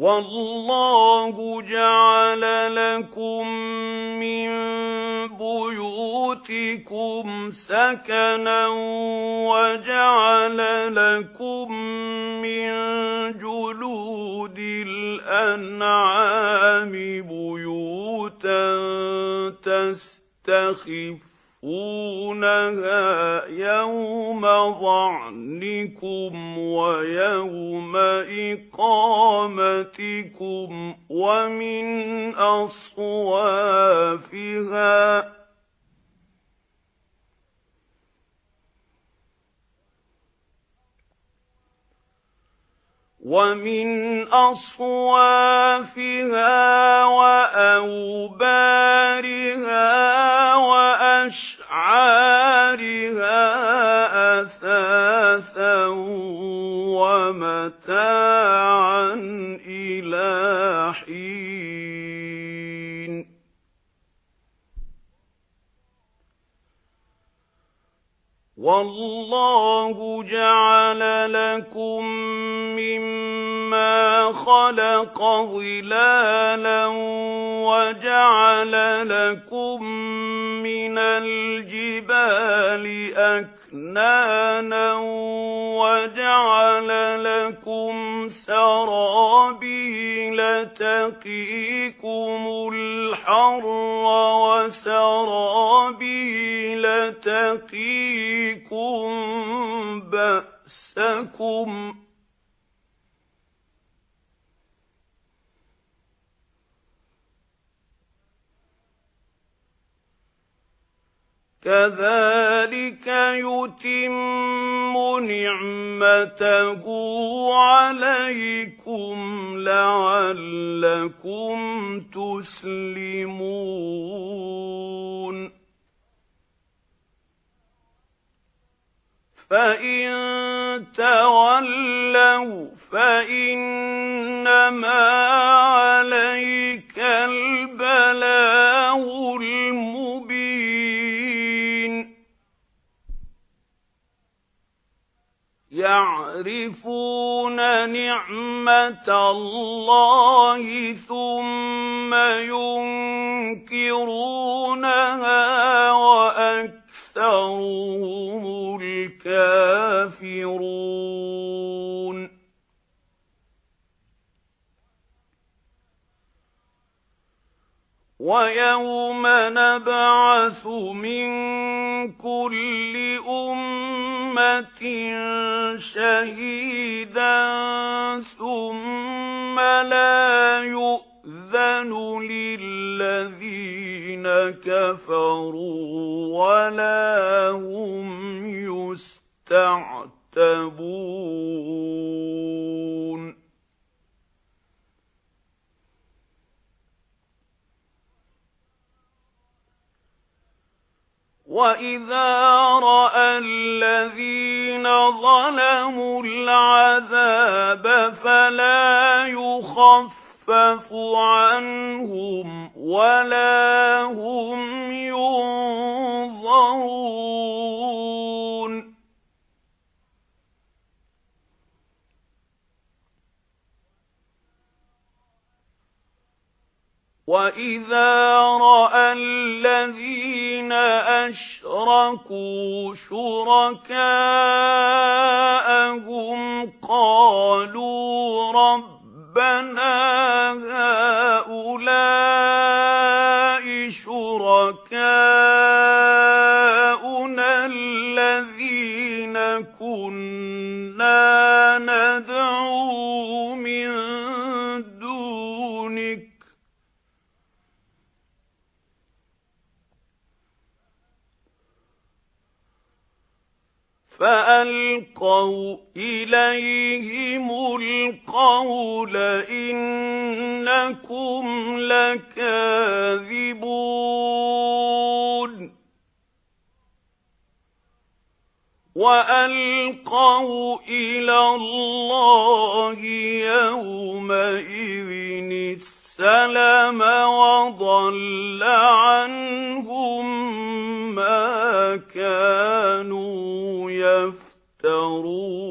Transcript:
وَاللَّهُ جَعَلَ لَكُم مِّن بُيُوتِكُمْ سَكَنًا وَجَعَلَ لَكُم مِّن جُلُودِ الْأَنْعَامِ بُيُوتًا تَسْتَخِفُّونَهَا تَخْشَوْنَهَا يَوْمَ ظَعْنِكُمْ وَيَوْمَ إِقَامَتِكُمْ وَمِنْ أَصْوَافِهَا وَمِنْ أَصْوَافِهَا وَأَوْبَارِهَا وَمَتَاعًا إِلَى حِينٍ. وَاللَّهُ جَعَلَ لَكُم مِّمَّا خَلَقَ ظِلَالًا وَجَعَلَ لَكُم مِّنَ الْجِبَالِ أَكْنَانًا وَجَعَلَ لَكُمْ سَرَابِيلَ تَقِيكُمُ الْحَرَّ وَسَرَابِيلَ تَقِيكُم بَأْسَكُمْ كَذَلِكَ يُتِمُّ نِعْمَتَهُ عَلَيْكُمْ لَعَلَّكُمْ تُسْلِمُونَ. فَإِن تَوَلَّوْا فَإِنَّمَا يَعْرِفُونَ نِعْمَةَ اللَّهِ ثُمَّ يُنكِرُونَهَا وَأَكْثَرُهُمُ الْكَافِرُونَ. وَيَوْمَ نَبْعَثُ مِن كُلِّ أُمَّةٍ شَهِيدًا ثُمَّ لَا يُؤْذَنُ لِلَّذِينَ كَفَرُوا وَلَا هُمْ يُسْتَعْتَبُونَ وَإِذَا رَأَى الَّذِينَ ظَلَمُوا الْعَذَابَ فَلَا يُخَفَّفُ عَنْهُمْ وَلَا هُمْ يُنظَرُونَ وَإِذَا رَأَى الَّذِينَ أَشْرَكُوا شُرَكَاءَهُمْ قَالُوا رَبَّنَا هَؤُلَاءِ شُرَكَاؤُنَا فَأَلْقَوْا إِلَيْهِمُ الْقَوْلَ إِنَّكُمْ لَكَاذِبُونَ. وَأَلْقَوْا إِلَى اللَّهِ يَوْمَئِذٍ السَّلَمَ وَضَلَّ كَانُوا يَفْتَرُونَ.